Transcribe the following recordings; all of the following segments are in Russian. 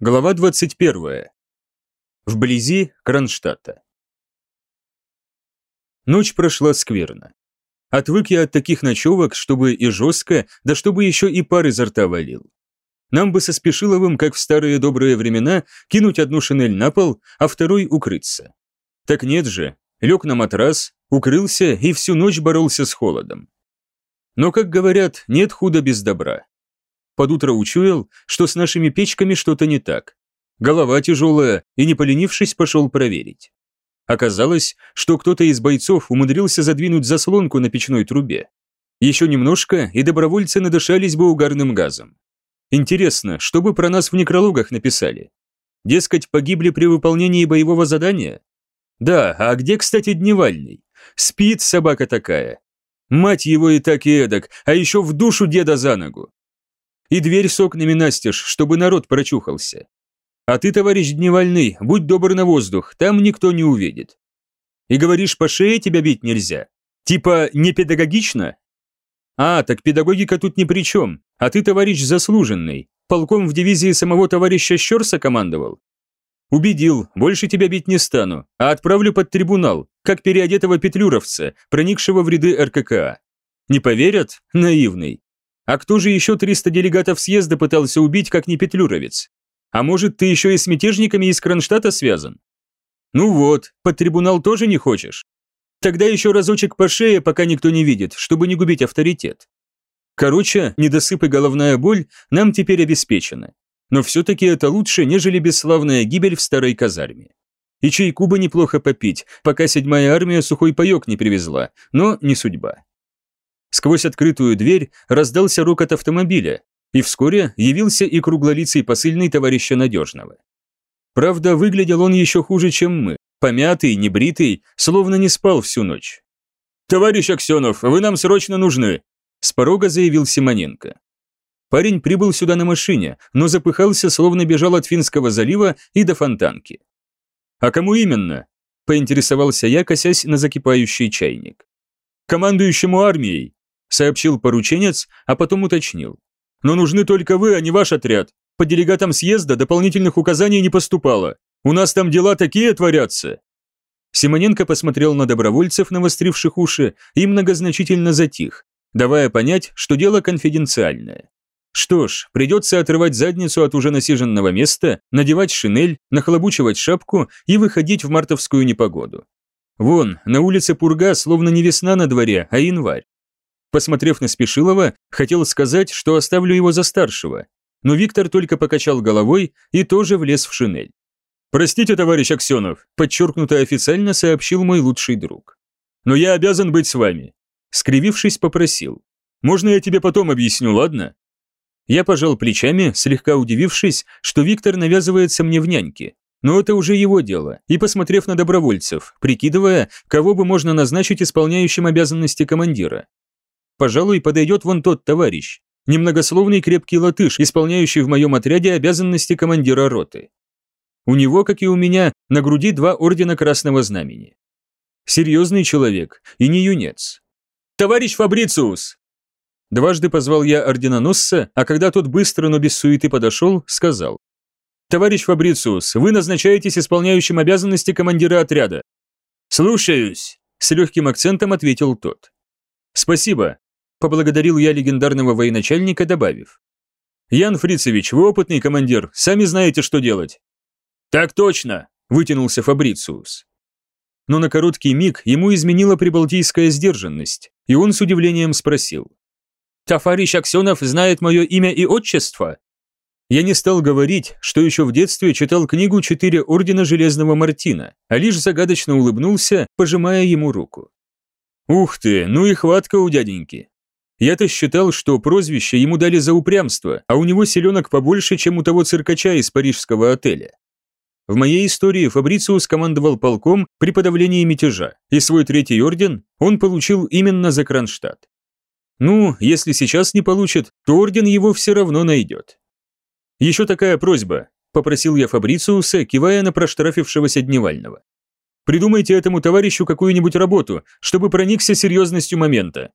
Глава 21. Вблизи Кронштадта. Ночь прошла скверно. Отвык я от таких ночевок, чтобы и жестко, да чтобы еще и пар изо рта валил. Нам бы со Спешиловым, как в старые добрые времена, кинуть одну шинель на пол, а второй укрыться. Так нет же, лег на матрас, укрылся и всю ночь боролся с холодом. Но, как говорят, нет худа без добра под утро учуял, что с нашими печками что-то не так. Голова тяжелая, и не поленившись, пошел проверить. Оказалось, что кто-то из бойцов умудрился задвинуть заслонку на печной трубе. Еще немножко, и добровольцы надышались бы угарным газом. Интересно, что бы про нас в некрологах написали? Дескать, погибли при выполнении боевого задания? Да, а где, кстати, Дневальный? Спит собака такая. Мать его и так и эдак, а еще в душу деда за ногу и дверь с окнами настежь, чтобы народ прочухался. А ты, товарищ Дневальный, будь добр на воздух, там никто не увидит. И говоришь, по шее тебя бить нельзя? Типа не педагогично? А, так педагогика тут ни при чем, а ты, товарищ заслуженный, полком в дивизии самого товарища Щерса командовал. Убедил, больше тебя бить не стану, а отправлю под трибунал, как переодетого петлюровца, проникшего в ряды РККА. Не поверят? Наивный. А кто же еще 300 делегатов съезда пытался убить, как не Петлюровец? А может, ты еще и с мятежниками из Кронштадта связан? Ну вот, под трибунал тоже не хочешь? Тогда еще разочек по шее, пока никто не видит, чтобы не губить авторитет. Короче, недосып и головная боль нам теперь обеспечены. Но все-таки это лучше, нежели бесславная гибель в старой казарме. И чайку бы неплохо попить, пока седьмая армия сухой паек не привезла, но не судьба. Сквозь открытую дверь раздался рокот автомобиля, и вскоре явился и круглолицый посыльный товарища Надежного. Правда, выглядел он еще хуже, чем мы, помятый, небритый, словно не спал всю ночь. «Товарищ Аксенов, вы нам срочно нужны!» С порога заявил Симоненко. Парень прибыл сюда на машине, но запыхался, словно бежал от Финского залива и до Фонтанки. «А кому именно?» – поинтересовался я, косясь на закипающий чайник. «Командующему армией», сообщил порученец, а потом уточнил. «Но нужны только вы, а не ваш отряд. По делегатам съезда дополнительных указаний не поступало. У нас там дела такие творятся». Симоненко посмотрел на добровольцев, навостривших уши, и многозначительно затих, давая понять, что дело конфиденциальное. Что ж, придется отрывать задницу от уже насиженного места, надевать шинель, нахлобучивать шапку и выходить в мартовскую непогоду. Вон, на улице Пурга словно не весна на дворе, а январь. Посмотрев на Спешилова, хотел сказать, что оставлю его за старшего, но Виктор только покачал головой и тоже влез в шинель. «Простите, товарищ Аксенов», подчеркнуто официально сообщил мой лучший друг. «Но я обязан быть с вами», скривившись, попросил. «Можно я тебе потом объясню, ладно?» Я пожал плечами, слегка удивившись, что Виктор навязывается мне в няньке. Но это уже его дело, и посмотрев на добровольцев, прикидывая, кого бы можно назначить исполняющим обязанности командира. Пожалуй, подойдет вон тот товарищ, немногословный крепкий латыш, исполняющий в моем отряде обязанности командира роты. У него, как и у меня, на груди два ордена Красного Знамени. Серьезный человек и не юнец. «Товарищ Фабрициус!» Дважды позвал я орденоносца, а когда тот быстро, но без суеты подошел, сказал. «Товарищ Фабрициус, вы назначаетесь исполняющим обязанности командира отряда». «Слушаюсь», – с легким акцентом ответил тот. «Спасибо», Поблагодарил я легендарного военачальника, добавив. «Ян Фрицевич, вы опытный командир, сами знаете, что делать». «Так точно», – вытянулся Фабрициус. Но на короткий миг ему изменила прибалтийская сдержанность, и он с удивлением спросил. «Тафарищ Аксенов знает мое имя и отчество?» Я не стал говорить, что еще в детстве читал книгу «Четыре ордена Железного Мартина», а лишь загадочно улыбнулся, пожимая ему руку. «Ух ты, ну и хватка у дяденьки. Я-то считал, что прозвище ему дали за упрямство, а у него селенок побольше, чем у того циркача из парижского отеля. В моей истории Фабрициус командовал полком при подавлении мятежа, и свой третий орден он получил именно за Кронштадт. Ну, если сейчас не получит, то орден его все равно найдет. Еще такая просьба, попросил я Фабрициуса, кивая на проштрафившегося Дневального. Придумайте этому товарищу какую-нибудь работу, чтобы проникся серьезностью момента.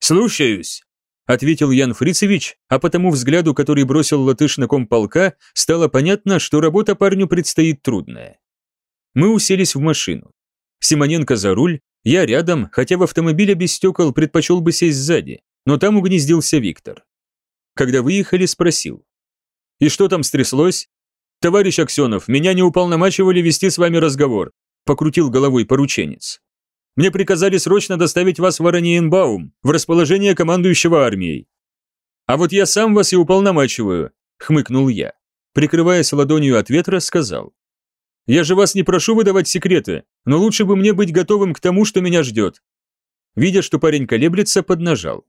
«Слушаюсь», ответил Ян Фрицевич, а по тому взгляду, который бросил латыш на комполка, стало понятно, что работа парню предстоит трудная. Мы уселись в машину. Симоненко за руль, я рядом, хотя в автомобиле без стекол предпочел бы сесть сзади, но там угнездился Виктор. Когда выехали, спросил. «И что там стряслось?» «Товарищ Аксенов, меня не уполномачивали вести с вами разговор», покрутил головой порученец. «Мне приказали срочно доставить вас в Ораниенбаум, в расположение командующего армией». «А вот я сам вас и уполномачиваю», хмыкнул я. Прикрываясь ладонью от ветра, сказал. «Я же вас не прошу выдавать секреты, но лучше бы мне быть готовым к тому, что меня ждет». Видя, что парень колеблется, поднажал.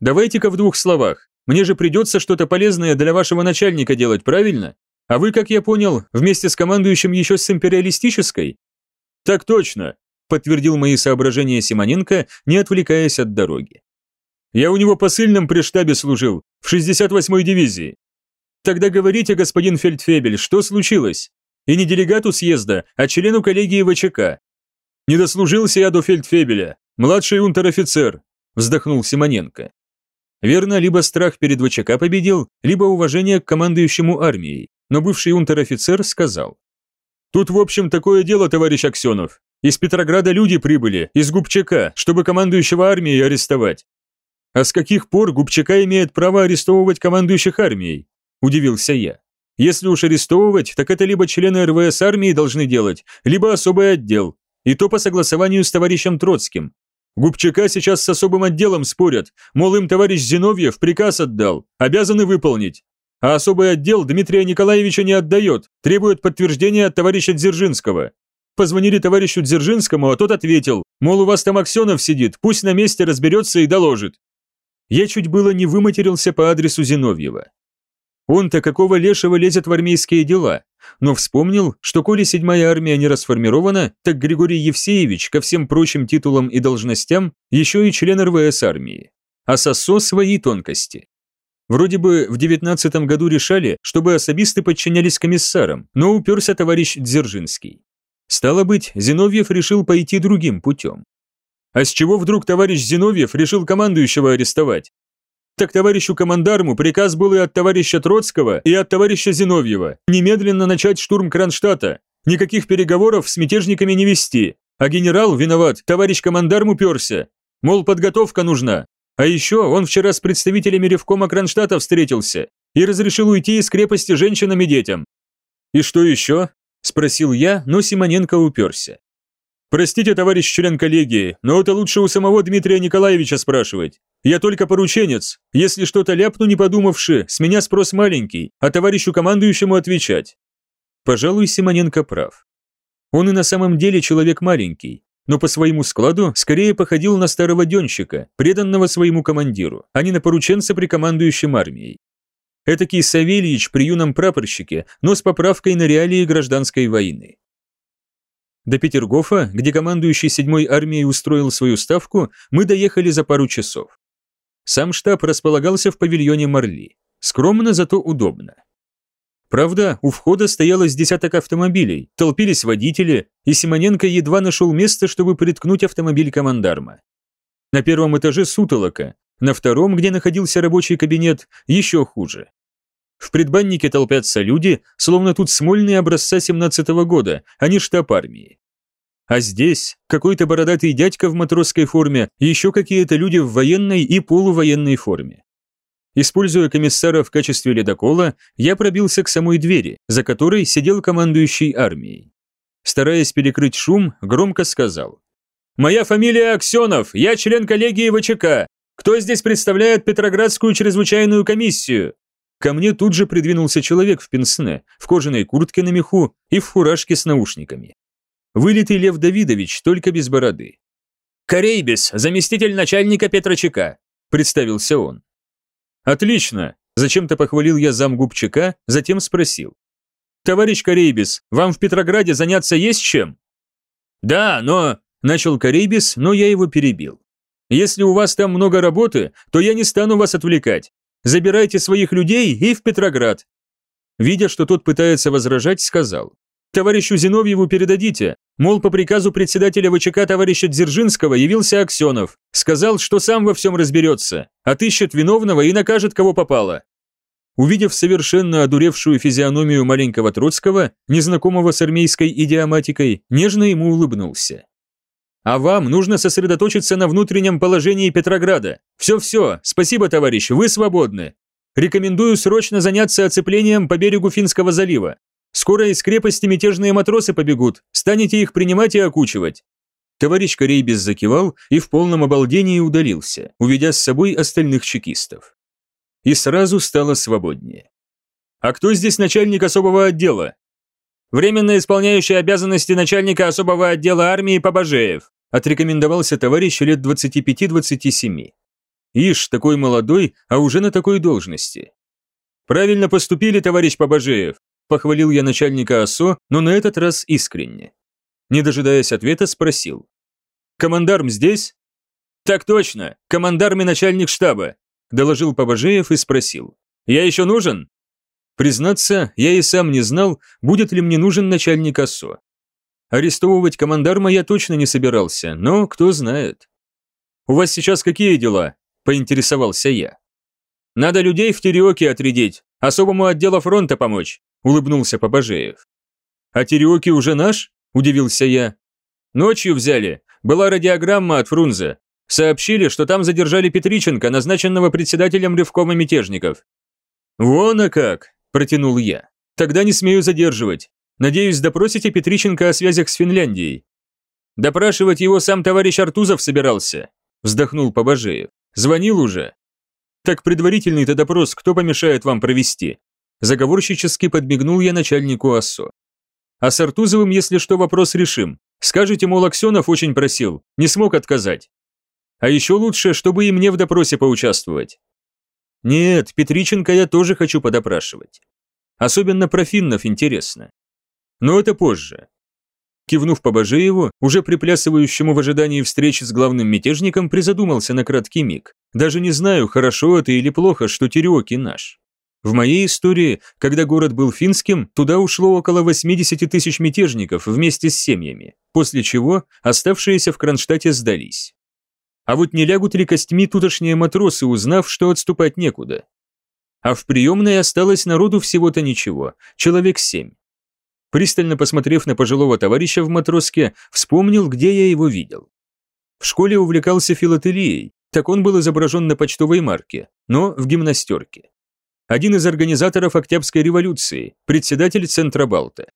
«Давайте-ка в двух словах. Мне же придется что-то полезное для вашего начальника делать, правильно? А вы, как я понял, вместе с командующим еще с империалистической? Так точно, подтвердил мои соображения Симоненко, не отвлекаясь от дороги. Я у него посыльным при штабе служил, в 68-й дивизии. Тогда говорите, господин Фельдфебель, что случилось? И не делегату съезда, а члену коллегии ВЧК. Не дослужился я до Фельдфебеля, младший унтер-офицер, вздохнул Симоненко. Верно, либо страх перед ВЧК победил, либо уважение к командующему армией, но бывший унтер-офицер сказал. «Тут, в общем, такое дело, товарищ Аксенов. Из Петрограда люди прибыли, из Губчака, чтобы командующего армией арестовать». «А с каких пор Губчака имеет право арестовывать командующих армией?» – удивился я. «Если уж арестовывать, так это либо члены РВС армии должны делать, либо особый отдел, и то по согласованию с товарищем Троцким. Губчака сейчас с особым отделом спорят, мол, им товарищ Зиновьев приказ отдал, обязаны выполнить. А особый отдел Дмитрия Николаевича не отдает, требует подтверждения от товарища Дзержинского. Позвонили товарищу Дзержинскому, а тот ответил, мол, у вас там Аксенов сидит, пусть на месте разберется и доложит. Я чуть было не выматерился по адресу Зиновьева. Он-то какого лешего лезет в армейские дела, но вспомнил, что коли седьмая армия не расформирована, так Григорий Евсеевич ко всем прочим титулам и должностям еще и член РВС армии. А СОСО свои тонкости. Вроде бы в девятнадцатом году решали, чтобы особисты подчинялись комиссарам, но уперся товарищ Дзержинский. Стало быть, Зиновьев решил пойти другим путем. А с чего вдруг товарищ Зиновьев решил командующего арестовать? Так товарищу командарму приказ был и от товарища Троцкого, и от товарища Зиновьева немедленно начать штурм Кронштадта, никаких переговоров с мятежниками не вести, а генерал виноват, товарищ командарм уперся, мол, подготовка нужна. А еще он вчера с представителями Ревкома Кронштадта встретился и разрешил уйти из крепости женщинам и детям. «И что еще?» – спросил я, но Симоненко уперся. «Простите, товарищ член коллегии, но это лучше у самого Дмитрия Николаевича спрашивать. Я только порученец. Если что-то ляпну, не подумавши, с меня спрос маленький, а товарищу командующему отвечать. Пожалуй, Симоненко прав. Он и на самом деле человек маленький, но по своему складу скорее походил на старого денщика, преданного своему командиру, а не на порученца при командующем армией. Этакий Савельич при юном прапорщике, но с поправкой на реалии гражданской войны. До Петергофа, где командующий седьмой армией устроил свою ставку, мы доехали за пару часов. Сам штаб располагался в павильоне Марли. Скромно, зато удобно. Правда, у входа стояло с десяток автомобилей, толпились водители, и Симоненко едва нашел место, чтобы приткнуть автомобиль командарма. На первом этаже сутолока, на втором, где находился рабочий кабинет, еще хуже. В предбаннике толпятся люди, словно тут смольные образца 17 -го года, а не штаб армии. А здесь какой-то бородатый дядька в матросской форме еще какие-то люди в военной и полувоенной форме. Используя комиссара в качестве ледокола, я пробился к самой двери, за которой сидел командующий армией. Стараясь перекрыть шум, громко сказал. «Моя фамилия Аксенов, я член коллегии ВЧК. Кто здесь представляет Петроградскую чрезвычайную комиссию?» Ко мне тут же придвинулся человек в пенсне, в кожаной куртке на меху и в фуражке с наушниками. Вылитый Лев Давидович, только без бороды. «Корейбис, заместитель начальника Петрочека», – представился он. «Отлично!» – зачем-то похвалил я замгубчика, затем спросил. «Товарищ Корейбис, вам в Петрограде заняться есть чем?» «Да, но...» – начал Корейбис, но я его перебил. «Если у вас там много работы, то я не стану вас отвлекать. Забирайте своих людей и в Петроград». Видя, что тот пытается возражать, сказал. Товарищу Зиновьеву передадите. Мол, по приказу председателя ВЧК товарища Дзержинского явился Аксенов. Сказал, что сам во всем разберется, отыщет виновного и накажет, кого попало. Увидев совершенно одуревшую физиономию маленького Троцкого, незнакомого с армейской идиоматикой, нежно ему улыбнулся. «А вам нужно сосредоточиться на внутреннем положении Петрограда. Все-все, спасибо, товарищ, вы свободны. Рекомендую срочно заняться оцеплением по берегу Финского залива. Скоро из крепости мятежные матросы побегут, станете их принимать и окучивать». Товарищ Корейбес закивал и в полном обалдении удалился, уведя с собой остальных чекистов и сразу стало свободнее. «А кто здесь начальник особого отдела?» «Временно исполняющий обязанности начальника особого отдела армии Побажеев», отрекомендовался товарищ лет 25-27. Ишь, такой молодой, а уже на такой должности. «Правильно поступили, товарищ Побажеев», похвалил я начальника ОСО, но на этот раз искренне. Не дожидаясь ответа, спросил. «Командарм здесь?» «Так точно, командарм и начальник штаба доложил Побожеев и спросил. «Я еще нужен?» Признаться, я и сам не знал, будет ли мне нужен начальник ОСО. Арестовывать командарма я точно не собирался, но кто знает. «У вас сейчас какие дела?» – поинтересовался я. «Надо людей в Тереоке отрядить, особому отделу фронта помочь», – улыбнулся Побожеев. «А Тереоки уже наш?» – удивился я. «Ночью взяли. Была радиограмма от Фрунзе. Сообщили, что там задержали Петриченко, назначенного председателем Ревкома мятежников. «Вон а как!» – протянул я. «Тогда не смею задерживать. Надеюсь, допросите Петриченко о связях с Финляндией». «Допрашивать его сам товарищ Артузов собирался», – вздохнул Побожеев. «Звонил уже». «Так предварительный-то допрос кто помешает вам провести?» Заговорщически подмигнул я начальнику ОСО. «А с Артузовым, если что, вопрос решим. Скажите, мол, Аксенов очень просил, не смог отказать. А еще лучше, чтобы и мне в допросе поучаствовать. Нет, Петриченко я тоже хочу подопрашивать. Особенно про финнов интересно. Но это позже. Кивнув по Бажееву, уже приплясывающему в ожидании встречи с главным мятежником, призадумался на краткий миг. Даже не знаю, хорошо это или плохо, что Тереоки наш. В моей истории, когда город был финским, туда ушло около 80 тысяч мятежников вместе с семьями, после чего оставшиеся в Кронштадте сдались. А вот не лягут ли костьми тутошние матросы, узнав, что отступать некуда? А в приемной осталось народу всего-то ничего, человек семь. Пристально посмотрев на пожилого товарища в матроске, вспомнил, где я его видел. В школе увлекался филателией, так он был изображен на почтовой марке, но в гимнастерке. Один из организаторов Октябрьской революции, председатель Центробалта.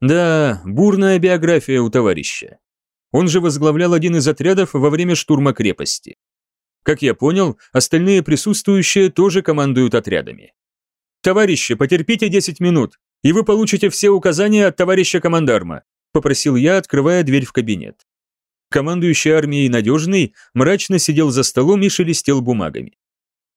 Да, бурная биография у товарища. Он же возглавлял один из отрядов во время штурма крепости. Как я понял, остальные присутствующие тоже командуют отрядами. «Товарищи, потерпите 10 минут, и вы получите все указания от товарища командарма», попросил я, открывая дверь в кабинет. Командующий армией Надежный мрачно сидел за столом и шелестел бумагами.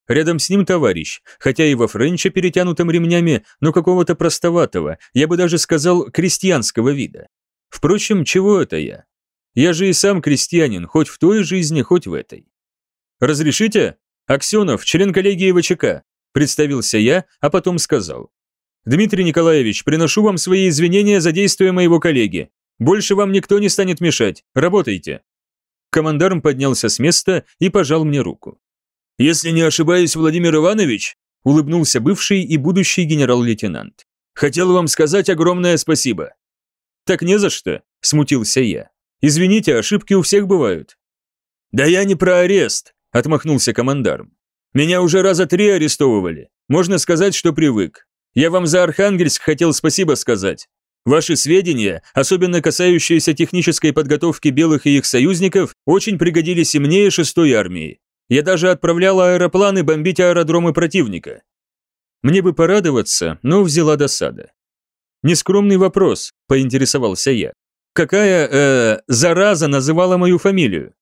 Рядом с ним товарищ, хотя и во френче, перетянутом ремнями, но какого-то простоватого, я бы даже сказал, крестьянского вида. Впрочем, чего это я? Я же и сам крестьянин, хоть в той жизни, хоть в этой. «Разрешите?» «Аксенов, член коллегии ВЧК», – представился я, а потом сказал. «Дмитрий Николаевич, приношу вам свои извинения за действия моего коллеги. Больше вам никто не станет мешать. Работайте». Командарм поднялся с места и пожал мне руку. «Если не ошибаюсь, Владимир Иванович», – улыбнулся бывший и будущий генерал-лейтенант. «Хотел вам сказать огромное спасибо». «Так не за что», – смутился я. Извините, ошибки у всех бывают». «Да я не про арест», – отмахнулся командарм. «Меня уже раза три арестовывали. Можно сказать, что привык. Я вам за Архангельск хотел спасибо сказать. Ваши сведения, особенно касающиеся технической подготовки белых и их союзников, очень пригодились и мне, и шестой армии. Я даже отправлял аэропланы бомбить аэродромы противника. Мне бы порадоваться, но взяла досада. Нескромный вопрос, поинтересовался я. Какая, э, зараза называла мою фамилию?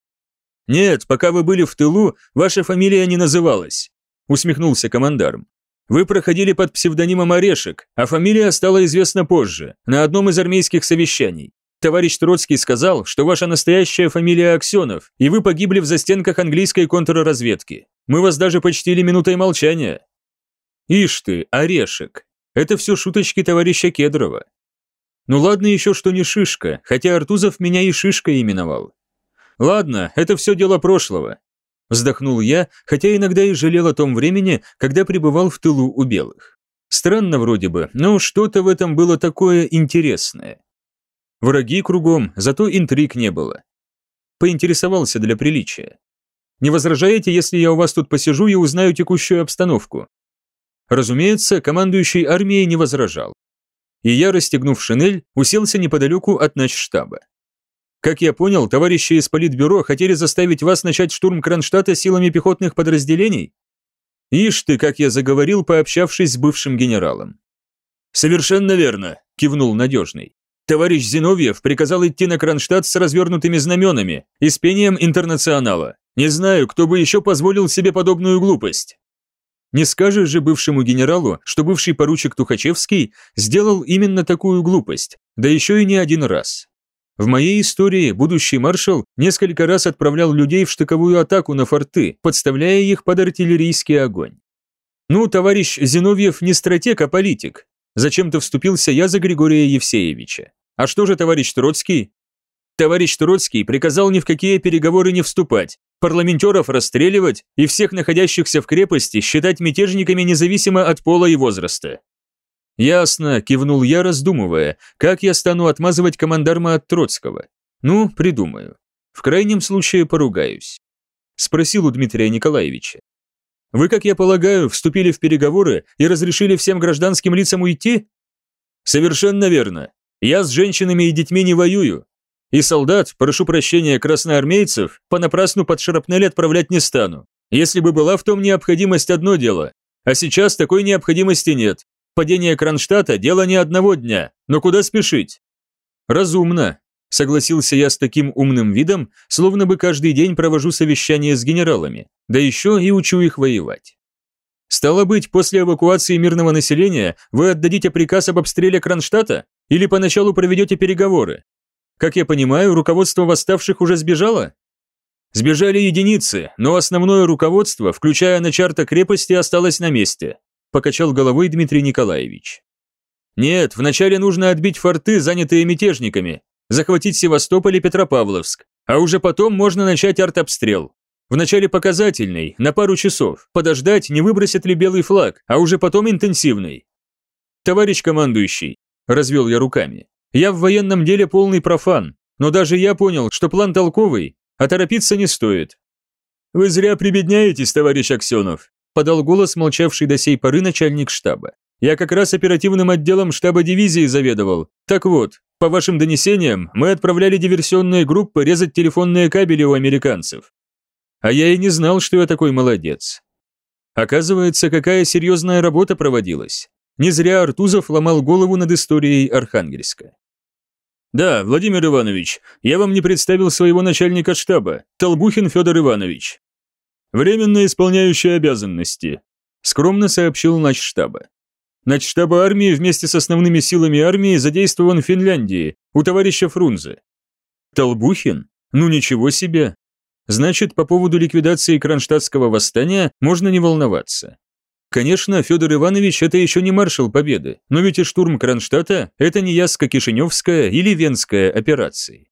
Нет, пока вы были в тылу, ваша фамилия не называлась, усмехнулся командарм. Вы проходили под псевдонимом Орешек, а фамилия стала известна позже, на одном из армейских совещаний. Товарищ Троцкий сказал, что ваша настоящая фамилия Аксенов, и вы погибли в застенках английской контрразведки. Мы вас даже почтили минутой молчания. Ишь ты, Орешек. Это все шуточки товарища Кедрова. Ну ладно еще, что не шишка, хотя Артузов меня и шишкой именовал. Ладно, это все дело прошлого. Вздохнул я, хотя иногда и жалел о том времени, когда пребывал в тылу у белых. Странно вроде бы, но что-то в этом было такое интересное. Враги кругом, зато интриг не было. Поинтересовался для приличия. Не возражаете, если я у вас тут посижу и узнаю текущую обстановку? Разумеется, командующий армией не возражал. И я, расстегнув шинель, уселся неподалеку от начштаба. Как я понял, товарищи из политбюро хотели заставить вас начать штурм Кронштадта силами пехотных подразделений? Ишь ты, как я заговорил, пообщавшись с бывшим генералом. Совершенно верно, кивнул надежный. Товарищ Зиновьев приказал идти на Кронштадт с развернутыми знаменами и с пением интернационала. Не знаю, кто бы еще позволил себе подобную глупость. Не скажешь же бывшему генералу, что бывший поручик Тухачевский сделал именно такую глупость, да еще и не один раз. В моей истории будущий маршал несколько раз отправлял людей в штыковую атаку на форты, подставляя их под артиллерийский огонь. Ну, товарищ Зиновьев не стратег, а политик. Зачем-то вступился я за Григория Евсеевича. А что же товарищ Троцкий? Товарищ Троцкий приказал ни в какие переговоры не вступать, парламентеров расстреливать и всех находящихся в крепости считать мятежниками независимо от пола и возраста. Ясно, кивнул я, раздумывая, как я стану отмазывать командарма от Троцкого. Ну, придумаю. В крайнем случае поругаюсь. Спросил у Дмитрия Николаевича. Вы, как я полагаю, вступили в переговоры и разрешили всем гражданским лицам уйти? Совершенно верно. Я с женщинами и детьми не воюю, и солдат, прошу прощения, красноармейцев, понапрасну под шрапнель отправлять не стану. Если бы была в том необходимость одно дело. А сейчас такой необходимости нет. Падение Кронштадта – дело не одного дня, но куда спешить? Разумно, согласился я с таким умным видом, словно бы каждый день провожу совещание с генералами, да еще и учу их воевать. Стало быть, после эвакуации мирного населения вы отдадите приказ об обстреле Кронштадта или поначалу проведете переговоры? Как я понимаю, руководство восставших уже сбежало? Сбежали единицы, но основное руководство, включая начарта крепости, осталось на месте, покачал головой Дмитрий Николаевич. Нет, вначале нужно отбить форты, занятые мятежниками, захватить Севастополь и Петропавловск, а уже потом можно начать артобстрел. Вначале показательный, на пару часов, подождать, не выбросят ли белый флаг, а уже потом интенсивный. Товарищ командующий, развел я руками, я в военном деле полный профан, но даже я понял, что план толковый, а торопиться не стоит. Вы зря прибедняетесь, товарищ Аксенов, подал голос молчавший до сей поры начальник штаба. Я как раз оперативным отделом штаба дивизии заведовал. Так вот, по вашим донесениям, мы отправляли диверсионные группы резать телефонные кабели у американцев. А я и не знал, что я такой молодец. Оказывается, какая серьезная работа проводилась. Не зря Артузов ломал голову над историей Архангельска. «Да, Владимир Иванович, я вам не представил своего начальника штаба, Толбухин Федор Иванович». «Временно исполняющий обязанности», – скромно сообщил начштаба. Начштаба армии вместе с основными силами армии задействован в Финляндии, у товарища Фрунзе. Толбухин? Ну ничего себе. Значит, по поводу ликвидации Кронштадтского восстания можно не волноваться. Конечно, Федор Иванович – это еще не маршал Победы, но ведь и штурм Кронштадта – это не Яско-Кишиневская или Венская операции.